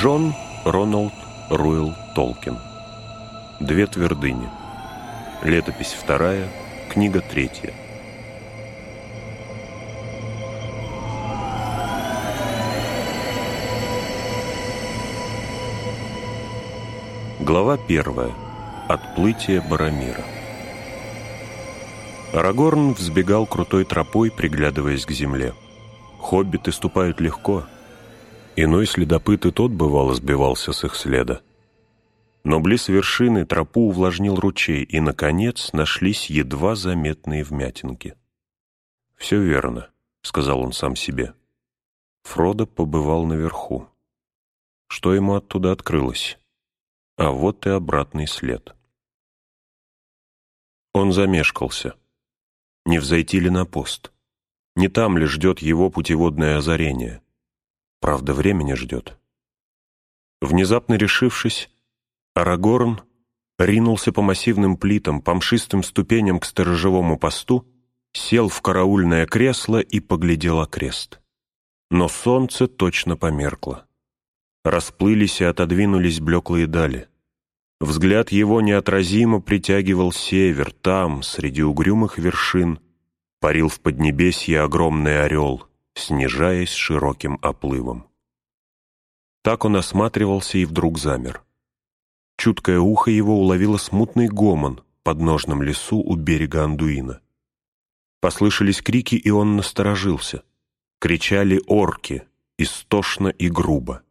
Джон Роналд Руэлл Толкин. Две твердыни. Летопись вторая, книга третья. Глава первая. Отплытие Барамира. Арагорн взбегал крутой тропой, приглядываясь к земле. Хоббиты ступают легко. Иной следопыт и тот, бывало, сбивался с их следа. Но близ вершины тропу увлажнил ручей, и, наконец, нашлись едва заметные вмятинки. «Все верно», — сказал он сам себе. Фродо побывал наверху. Что ему оттуда открылось? А вот и обратный след. Он замешкался. Не взойти ли на пост? Не там ли ждет его путеводное озарение? Правда, времени ждет. Внезапно решившись, Арагорн ринулся по массивным плитам, по мшистым ступеням к сторожевому посту, сел в караульное кресло и поглядел окрест. Но солнце точно померкло. Расплылись и отодвинулись блеклые дали. Взгляд его неотразимо притягивал север, там, среди угрюмых вершин, парил в поднебесье огромный орел, снижаясь широким оплывом. Так он осматривался и вдруг замер. Чуткое ухо его уловило смутный гомон под ножным лесу у берега Андуина. Послышались крики, и он насторожился. Кричали орки, истошно и грубо.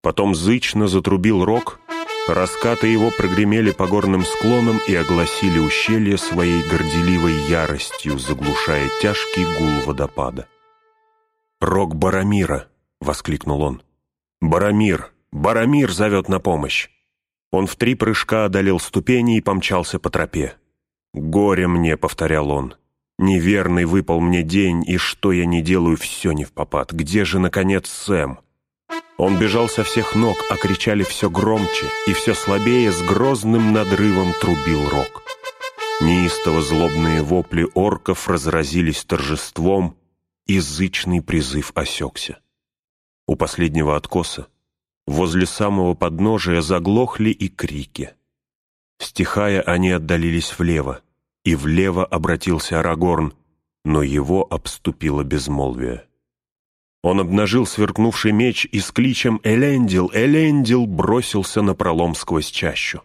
Потом зычно затрубил рог, раскаты его прогремели по горным склонам и огласили ущелье своей горделивой яростью, заглушая тяжкий гул водопада. «Рог Барамира!» — воскликнул он. «Барамир! Барамир зовет на помощь!» Он в три прыжка одолел ступени и помчался по тропе. «Горе мне!» — повторял он. «Неверный выпал мне день, и что я не делаю, все не в попад. Где же, наконец, Сэм?» Он бежал со всех ног, а кричали все громче, и все слабее с грозным надрывом трубил рог. Неистово злобные вопли орков разразились торжеством, и зычный призыв осекся. У последнего откоса Возле самого подножия заглохли и крики. Стихая, они отдалились влево, и влево обратился Арагорн, но его обступило безмолвие. Он обнажил сверкнувший меч и с кличем «Элендил! Элендил!» бросился на пролом сквозь чащу.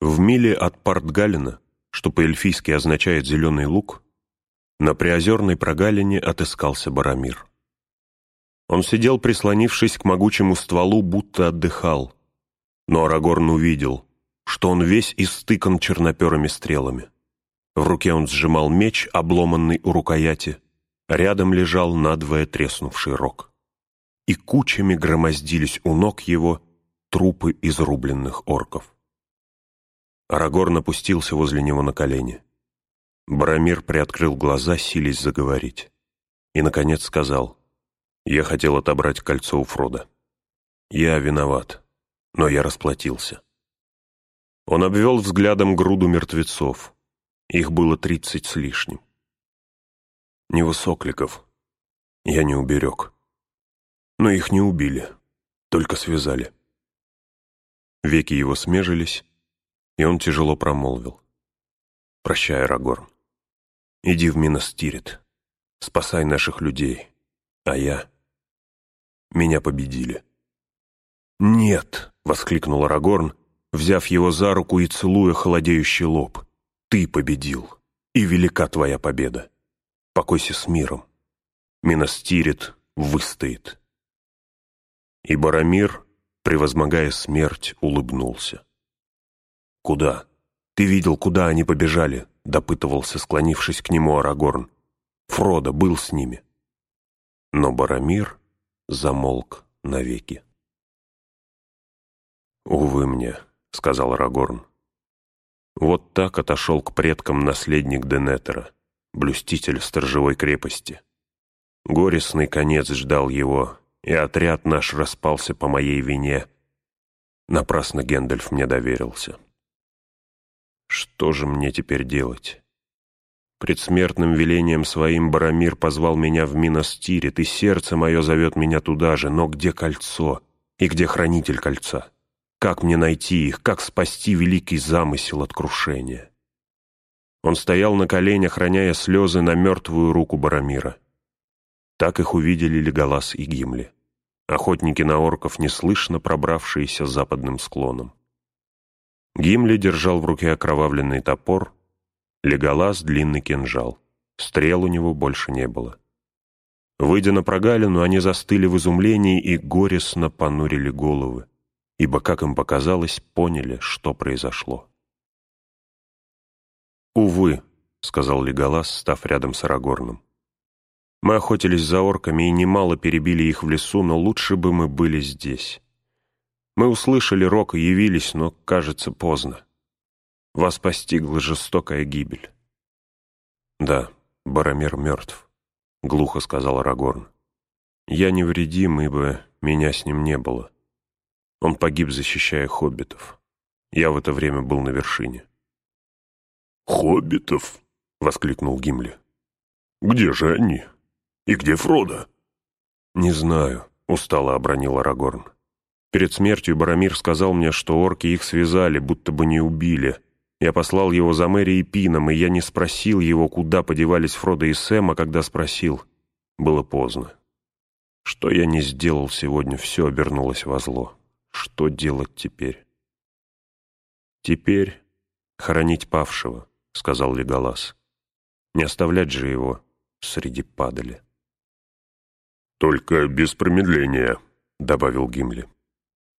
В миле от Портгалина, что по-эльфийски означает «зеленый лук», на приозерной прогалине отыскался Барамир. Он сидел, прислонившись к могучему стволу, будто отдыхал. Но Арагорн увидел, что он весь истыкан черноперыми стрелами. В руке он сжимал меч, обломанный у рукояти. Рядом лежал надвое треснувший рог. И кучами громоздились у ног его трупы изрубленных орков. Арагорн опустился возле него на колени. Барамир приоткрыл глаза, силясь заговорить. И, наконец, сказал — я хотел отобрать кольцо у Фрода. Я виноват, но я расплатился. Он обвел взглядом груду мертвецов. Их было тридцать с лишним. Невысокликов я не уберег. Но их не убили, только связали. Веки его смежились, и он тяжело промолвил. «Прощай, Рагорн. Иди в Миностирит. Спасай наших людей. А я...» меня победили. «Нет!» — воскликнул Арагорн, взяв его за руку и целуя холодеющий лоб. «Ты победил, и велика твоя победа. Покойся с миром. Минастирит выстоит». И Барамир, превозмогая смерть, улыбнулся. «Куда? Ты видел, куда они побежали?» — допытывался, склонившись к нему Арагорн. Фродо был с ними. Но Барамир замолк навеки. «Увы мне», — сказал Рагорн. Вот так отошел к предкам наследник Денетера, блюститель сторожевой крепости. Горестный конец ждал его, и отряд наш распался по моей вине. Напрасно Гендальф мне доверился. Что же мне теперь делать? Предсмертным велением своим Барамир позвал меня в Миностирит, и сердце мое зовет меня туда же, но где кольцо? И где хранитель кольца? Как мне найти их? Как спасти великий замысел от крушения? Он стоял на коленях, роняя слезы на мертвую руку Барамира. Так их увидели Леголас и Гимли. Охотники на орков, неслышно пробравшиеся западным склоном. Гимли держал в руке окровавленный топор, Леголас — длинный кинжал. Стрел у него больше не было. Выйдя на прогалину, они застыли в изумлении и горестно понурили головы, ибо, как им показалось, поняли, что произошло. «Увы», — сказал Леголас, став рядом с Арагорном. «Мы охотились за орками и немало перебили их в лесу, но лучше бы мы были здесь. Мы услышали рок и явились, но, кажется, поздно. Вас постигла жестокая гибель». «Да, Баромер мертв», — глухо сказал Арагорн. «Я невредим, ибо меня с ним не было. Он погиб, защищая хоббитов. Я в это время был на вершине». «Хоббитов?» — воскликнул Гимли. «Где же они? И где Фродо?» «Не знаю», — устало обронил Арагорн. «Перед смертью Барамир сказал мне, что орки их связали, будто бы не убили. Я послал его за Мэри и Пином, и я не спросил его, куда подевались Фродо и Сэм, а когда спросил, было поздно. Что я не сделал сегодня, все обернулось во зло. Что делать теперь?» «Теперь хоронить павшего», — сказал Леголас. «Не оставлять же его среди падали». «Только без промедления», — добавил Гимли.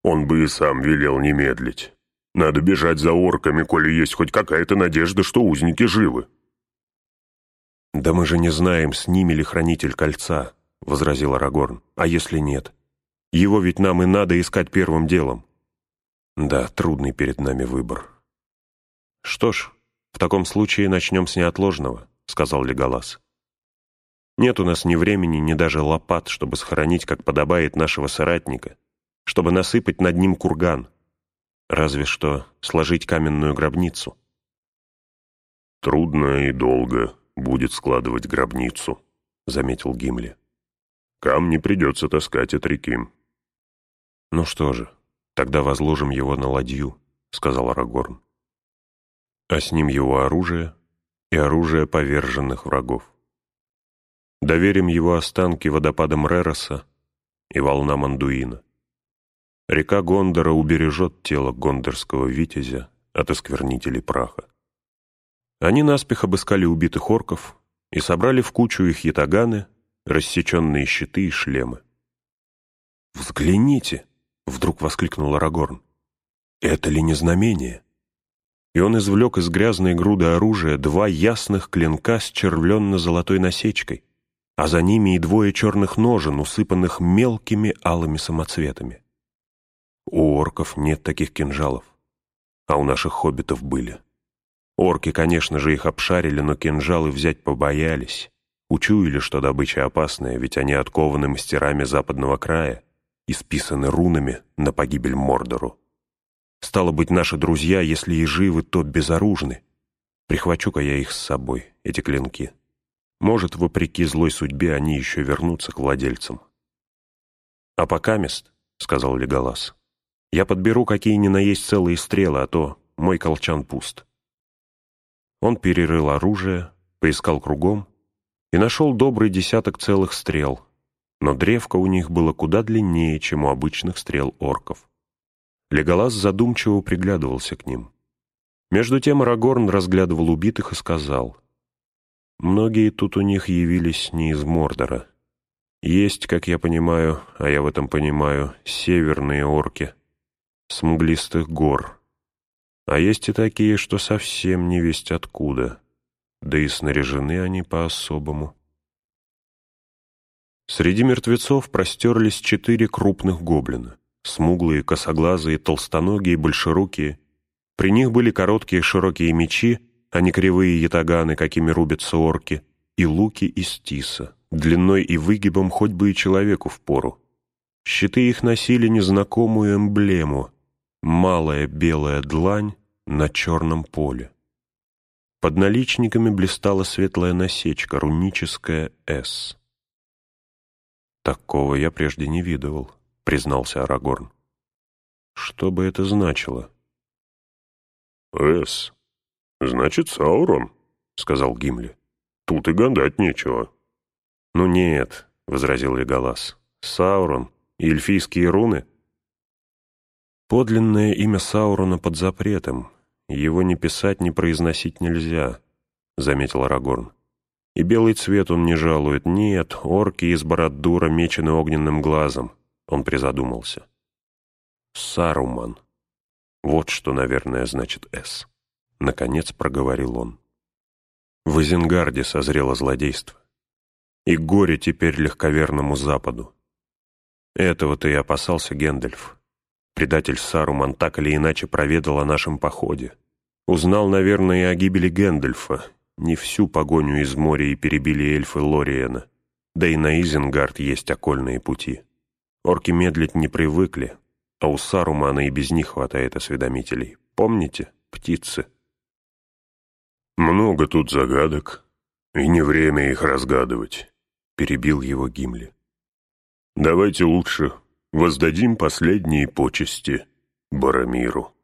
«Он бы и сам велел не медлить. Надо бежать за орками, коли есть хоть какая-то надежда, что узники живы». «Да мы же не знаем, с ними ли хранитель кольца», — возразил Арагорн. «А если нет? Его ведь нам и надо искать первым делом». «Да, трудный перед нами выбор». «Что ж, «В таком случае начнем с неотложного», — сказал Леголас. «Нет у нас ни времени, ни даже лопат, чтобы схоронить, как подобает нашего соратника, чтобы насыпать над ним курган, разве что сложить каменную гробницу». «Трудно и долго будет складывать гробницу», — заметил Гимли. «Камни придется таскать от реки». «Ну что же, тогда возложим его на ладью», — сказал Арагорн а с ним его оружие и оружие поверженных врагов. Доверим его останки водопадам Рероса и волнам Андуина. Река Гондора убережет тело гондорского витязя от осквернителей праха. Они наспех обыскали убитых орков и собрали в кучу их ятаганы, рассеченные щиты и шлемы. «Взгляните!» — вдруг воскликнул Арагорн. «Это ли не знамение?» и он извлек из грязной груды оружия два ясных клинка с червленно-золотой насечкой, а за ними и двое черных ножен, усыпанных мелкими алыми самоцветами. У орков нет таких кинжалов, а у наших хоббитов были. Орки, конечно же, их обшарили, но кинжалы взять побоялись. Учуяли, что добыча опасная, ведь они откованы мастерами западного края и списаны рунами на погибель Мордору. Стало быть, наши друзья, если и живы, то безоружны. Прихвачу-ка я их с собой, эти клинки. Может, вопреки злой судьбе, они еще вернутся к владельцам. «А пока мест», — сказал Леголас, — «я подберу какие ни на есть целые стрелы, а то мой колчан пуст». Он перерыл оружие, поискал кругом и нашел добрый десяток целых стрел, но древко у них было куда длиннее, чем у обычных стрел орков. Леголас задумчиво приглядывался к ним. Между тем Арагорн разглядывал убитых и сказал, «Многие тут у них явились не из Мордора. Есть, как я понимаю, а я в этом понимаю, северные орки, с мглистых гор. А есть и такие, что совсем не весть откуда, да и снаряжены они по-особому». Среди мертвецов простерлись четыре крупных гоблина. Смуглые, косоглазые, толстоногие, большерукие. При них были короткие широкие мечи, а не кривые ятаганы, какими рубятся орки, и луки из тиса, длиной и выгибом хоть бы и человеку в пору. Щиты их носили незнакомую эмблему — малая белая длань на черном поле. Под наличниками блистала светлая насечка, руническая «С». Такого я прежде не видывал. — признался Арагорн. «Что бы это значило?» «Эс, значит, Саурон», — сказал Гимли. «Тут и гадать нечего». «Ну нет», — возразил Леголас. «Саурон и эльфийские руны?» «Подлинное имя Саурона под запретом. Его ни писать, ни произносить нельзя», — заметил Арагорн. «И белый цвет он не жалует. Нет, орки из Барадура мечены огненным глазом». Он призадумался. «Саруман. Вот что, наверное, значит «С». Наконец проговорил он. В Изенгарде созрело злодейство. И горе теперь легковерному Западу. Этого-то и опасался Гендальф. Предатель Саруман так или иначе проведал о нашем походе. Узнал, наверное, и о гибели Гэндальфа. Не всю погоню из моря и перебили эльфы Лориена. Да и на Изенгард есть окольные пути. Орки медлить не привыкли, а у Сарумана и без них хватает осведомителей. Помните, птицы? «Много тут загадок, и не время их разгадывать», — перебил его Гимли. «Давайте лучше воздадим последние почести Барамиру».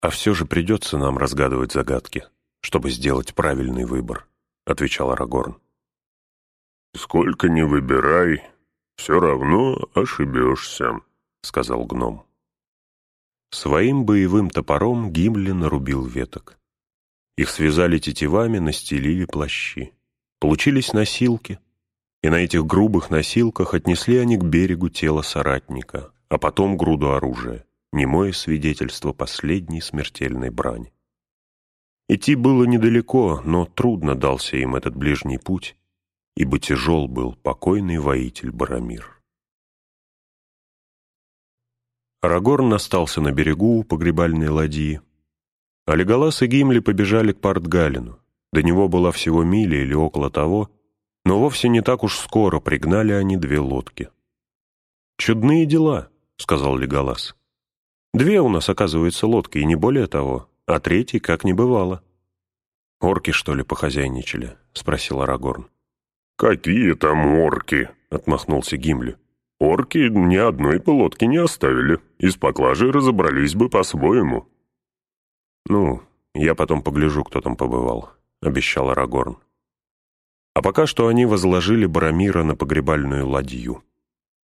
«А все же придется нам разгадывать загадки, чтобы сделать правильный выбор», — отвечал Арагорн. «Сколько ни выбирай, все равно ошибешься», — сказал гном. Своим боевым топором Гимли нарубил веток. Их связали тетивами, настелили плащи. Получились носилки, и на этих грубых носилках отнесли они к берегу тело соратника, а потом груду оружия, немое свидетельство последней смертельной брани. Идти было недалеко, но трудно дался им этот ближний путь, ибо тяжел был покойный воитель Барамир. Арагорн остался на берегу у погребальной ладьи, а Леголас и Гимли побежали к Портгалину. До него была всего миля или около того, но вовсе не так уж скоро пригнали они две лодки. «Чудные дела», — сказал Леголас. «Две у нас, оказывается, лодки, и не более того, а третьей как не бывало». «Орки, что ли, похозяйничали?» — спросил Арагорн. «Какие там орки?» — отмахнулся Гимли. «Орки ни одной бы лодки не оставили, и с поклажей разобрались бы по-своему». «Ну, я потом погляжу, кто там побывал», — обещал Арагорн. А пока что они возложили Барамира на погребальную ладью.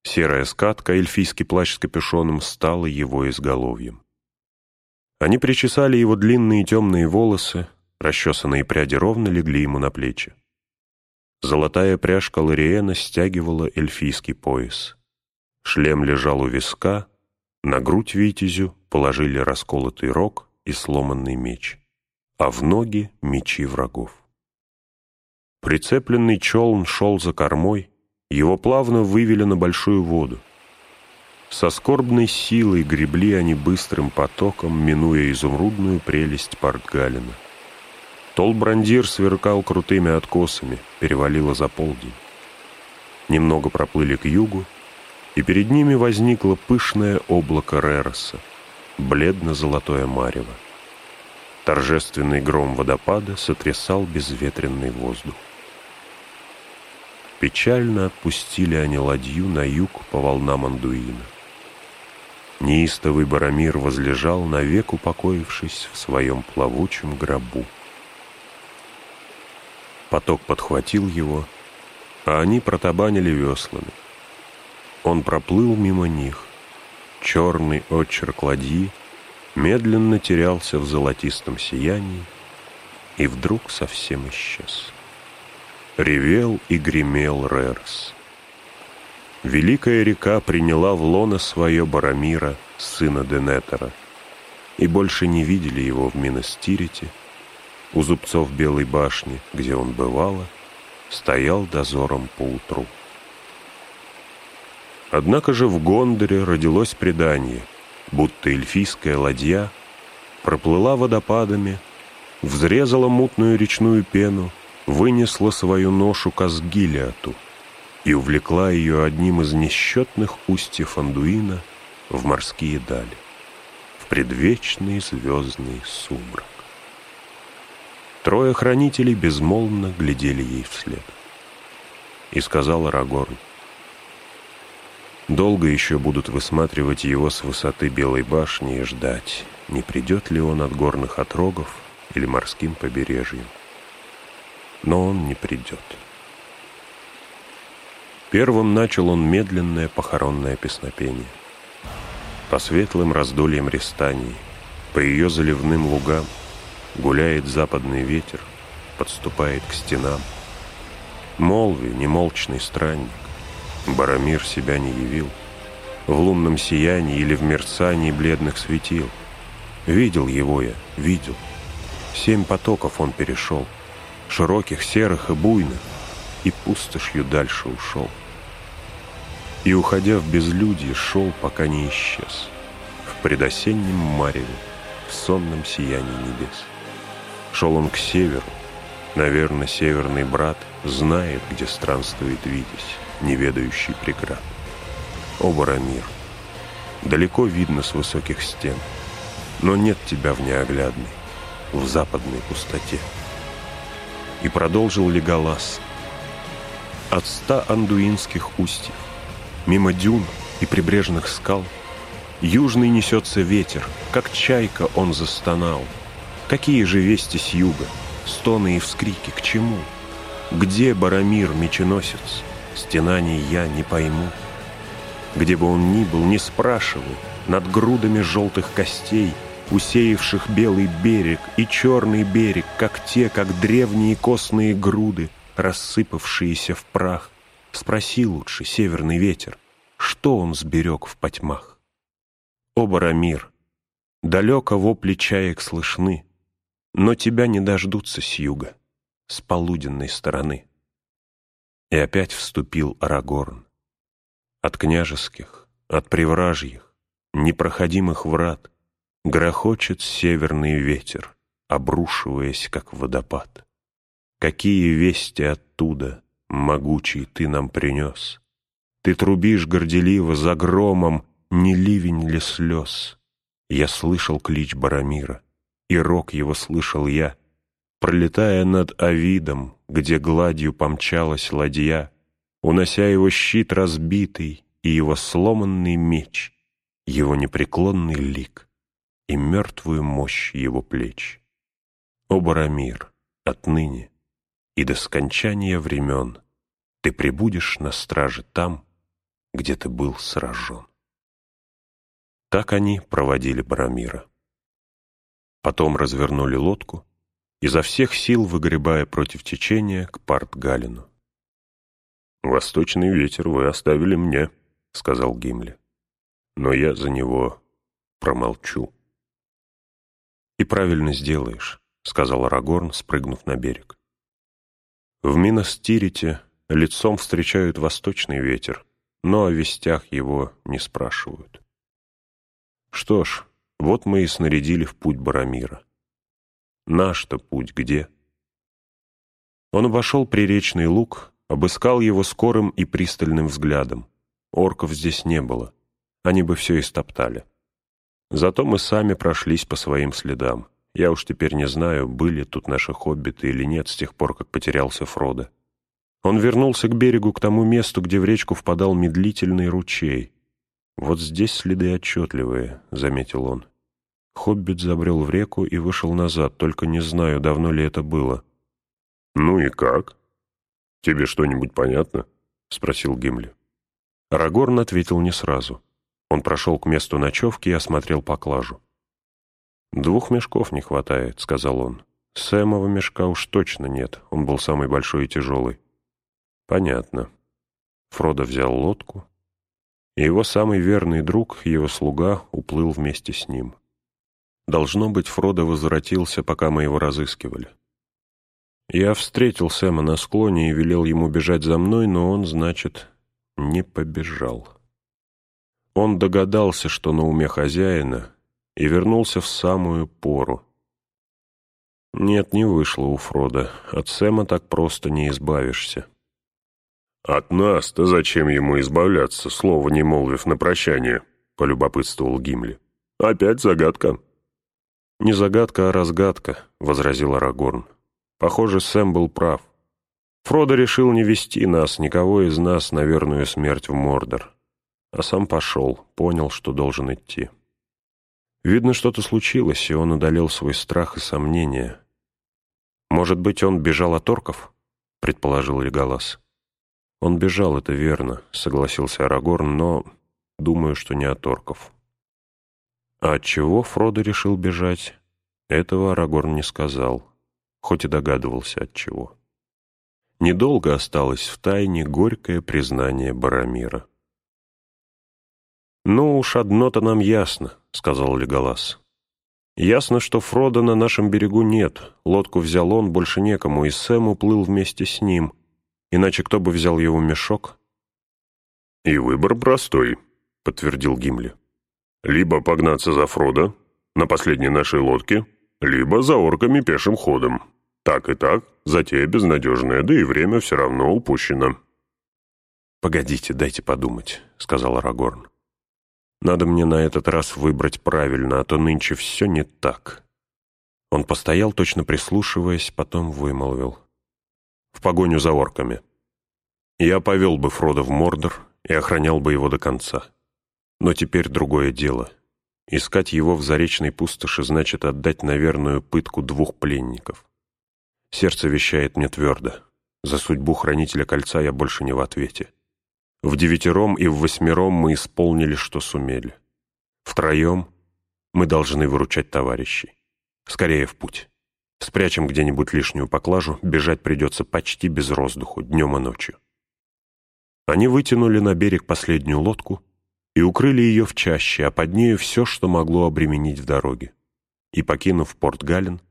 Серая скатка, эльфийский плащ с капюшоном, стала его изголовьем. Они причесали его длинные темные волосы, расчесанные пряди ровно легли ему на плечи. Золотая пряжка Лориена стягивала эльфийский пояс. Шлем лежал у виска, на грудь витязю положили расколотый рог — и сломанный меч, а в ноги мечи врагов. Прицепленный челн шел за кормой, его плавно вывели на большую воду. Со скорбной силой гребли они быстрым потоком, минуя изумрудную прелесть Портгалина. Толбрандир сверкал крутыми откосами, перевалило за полдень. Немного проплыли к югу, и перед ними возникло пышное облако Рероса — бледно-золотое марево. Торжественный гром водопада сотрясал безветренный воздух. Печально отпустили они ладью на юг по волнам Андуина. Неистовый Барамир возлежал, навек упокоившись в своем плавучем гробу. Поток подхватил его, а они протабанили веслами. Он проплыл мимо них, черный отчерк ладьи медленно терялся в золотистом сиянии и вдруг совсем исчез. Ревел и гремел Рерс. Великая река приняла в лоно свое Барамира, сына Денетера, и больше не видели его в Миностирите, у зубцов Белой башни, где он бывало, стоял дозором поутру. Однако же в Гондоре родилось предание, будто эльфийская ладья проплыла водопадами, взрезала мутную речную пену, вынесла свою ношу к Асгилиату и увлекла ее одним из несчетных устьев Андуина в морские дали, в предвечный звездный сумрак. Трое хранителей безмолвно глядели ей вслед. И сказал Арагорн, Долго еще будут высматривать его с высоты Белой башни и ждать, не придет ли он от горных отрогов или морским побережьем. Но он не придет. Первым начал он медленное похоронное песнопение. По светлым раздольям Рестании, по ее заливным лугам, гуляет западный ветер, подступает к стенам. Молви, немолчный странник, Барамир себя не явил, в лунном сиянии или в мерцании бледных светил. Видел его я, видел. Семь потоков он перешел, широких, серых и буйных, и пустошью дальше ушел и, уходя в безлюдье, шел, пока не исчез, в предосеннем мареве, в сонном сиянии небес. Шел он к северу, наверное, северный брат знает, где странствует Витязь, не ведающий преград. О, Барамир, далеко видно с высоких стен, но нет тебя в неоглядной, в западной пустоте. И продолжил Леголас. От ста андуинских устьев Мимо дюн и прибрежных скал Южный несется ветер, как чайка он застонал. Какие же вести с юга, стоны и вскрики к чему? Где Барамир, меченосец, стенаний я не пойму. Где бы он ни был, не спрашивай, над грудами желтых костей, усеявших белый берег и черный берег, как те, как древние костные груды, рассыпавшиеся в прах, Спроси лучше, северный ветер, что он сберег в потьмах? О, Барамир, далеко вопли чаек слышны, но тебя не дождутся с юга, с полуденной стороны. И опять вступил Арагорн. От княжеских, от привражьих, непроходимых врат грохочет северный ветер, обрушиваясь, как водопад. Какие вести оттуда, могучий ты нам принес. Ты трубишь горделиво за громом, не ливень ли слез. Я слышал клич Барамира, и рок его слышал я, пролетая над Авидом, где гладью помчалась ладья, унося его щит разбитый и его сломанный меч, его непреклонный лик и мертвую мощь его плеч. О, Барамир, отныне и до скончания времен ты прибудешь на страже там, где ты был сражен. Так они проводили Барамира. Потом развернули лодку, изо всех сил выгребая против течения к Парт-Галину. «Восточный ветер вы оставили мне», — сказал Гимли. «Но я за него промолчу». «И правильно сделаешь», — сказал Арагорн, спрыгнув на берег. В Миностирите лицом встречают восточный ветер, но о вестях его не спрашивают. Что ж, вот мы и снарядили в путь Барамира. Наш-то путь где? Он обошел приречный луг, обыскал его скорым и пристальным взглядом. Орков здесь не было, они бы все истоптали. Зато мы сами прошлись по своим следам. Я уж теперь не знаю, были тут наши хоббиты или нет с тех пор, как потерялся Фродо. Он вернулся к берегу, к тому месту, где в речку впадал медлительный ручей. «Вот здесь следы отчетливые», — заметил он. Хоббит забрел в реку и вышел назад, только не знаю, давно ли это было. «Ну и как? Тебе что-нибудь понятно?» — спросил Гимли. Арагорн ответил не сразу. Он прошел к месту ночевки и осмотрел поклажу. «Двух мешков не хватает», — сказал он. «Сэмова мешка уж точно нет, он был самый большой и тяжелый. Понятно. Фродо взял лодку, и его самый верный друг, его слуга, уплыл вместе с ним. Должно быть, Фродо возвратился, пока мы его разыскивали. Я встретил Сэма на склоне и велел ему бежать за мной, но он, значит, не побежал. Он догадался, что на уме хозяина, и вернулся в самую пору. Нет, не вышло у Фрода. От Сэма так просто не избавишься. «От нас-то зачем ему избавляться, слова не молвив на прощание?» — полюбопытствовал Гимли. «Опять загадка». «Не загадка, а разгадка», — возразил Арагорн. «Похоже, Сэм был прав. Фродо решил не вести нас, никого из нас, на верную смерть в Мордор. А сам пошел, понял, что должен идти. Видно, что-то случилось, и он удалил свой страх и сомнения. «Может быть, он бежал от орков?» — предположил Леголас. «Он бежал, это верно», — согласился Арагорн, «но думаю, что не от орков». А от чего Фродо решил бежать, этого Арагорн не сказал, хоть и догадывался от чего. Недолго осталось в тайне горькое признание Барамира. «Ну уж одно-то нам ясно», — сказал Леголас. «Ясно, что Фрода на нашем берегу нет. Лодку взял он, больше некому, и Сэм уплыл вместе с ним. Иначе кто бы взял его мешок?» «И выбор простой», — подтвердил Гимли. «Либо погнаться за Фродо на последней нашей лодке, либо за орками пешим ходом. Так и так, затея безнадежная, да и время все равно упущено». «Погодите, дайте подумать», — сказал Арагорн. «Надо мне на этот раз выбрать правильно, а то нынче все не так». Он постоял, точно прислушиваясь, потом вымолвил. «В погоню за орками. Я повел бы Фрода в Мордор и охранял бы его до конца. Но теперь другое дело. Искать его в заречной пустоши значит отдать на верную пытку двух пленников. Сердце вещает мне твердо. За судьбу хранителя кольца я больше не в ответе. В девятером и в восьмером мы исполнили, что сумели. Втроем мы должны выручать товарищей. Скорее в путь. Спрячем где-нибудь лишнюю поклажу, бежать придется почти без воздуху, днем и ночью. Они вытянули на берег последнюю лодку и укрыли ее в чаще, а под нею все, что могло обременить в дороге. И, покинув порт Гален,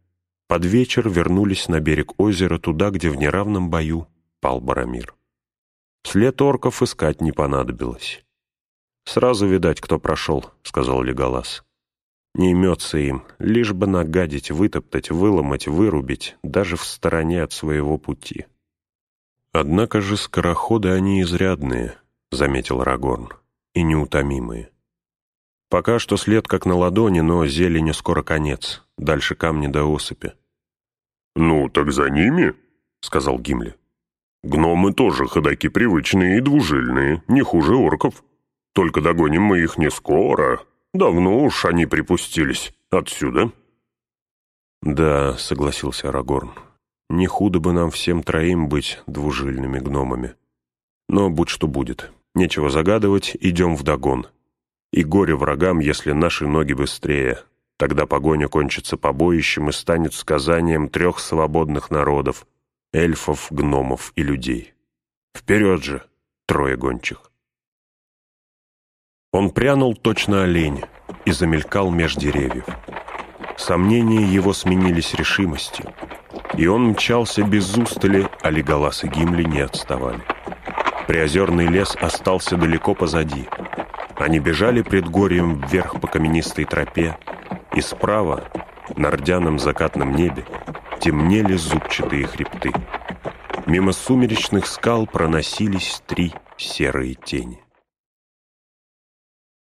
под вечер вернулись на берег озера, туда, где в неравном бою пал Барамир. След орков искать не понадобилось. «Сразу видать, кто прошел», — сказал Леголас. «Не имется им, лишь бы нагадить, вытоптать, выломать, вырубить, даже в стороне от своего пути». «Однако же скороходы они изрядные», — заметил Рагорн, — «и неутомимые. Пока что след как на ладони, но зелени скоро конец, дальше камни до осыпи. «Ну, так за ними», — сказал Гимли. «Гномы тоже ходаки привычные и двужильные, не хуже орков. Только догоним мы их не скоро. Давно уж они припустились отсюда». «Да», — согласился Арагорн, — «не худо бы нам всем троим быть двужильными гномами. Но будь что будет, нечего загадывать, идем в догон. И горе врагам, если наши ноги быстрее, Тогда погоня кончится побоищем и станет сказанием трех свободных народов — эльфов, гномов и людей. Вперед же, трое гончих. Он прянул точно олень и замелькал меж деревьев. Сомнения его сменились решимостью, и он мчался без устали, а Леголас и Гимли не отставали. Приозерный лес остался далеко позади. Они бежали предгорьем вверх по каменистой тропе, и справа, на рдяном закатном небе, темнели зубчатые хребты. Мимо сумеречных скал проносились три серые тени.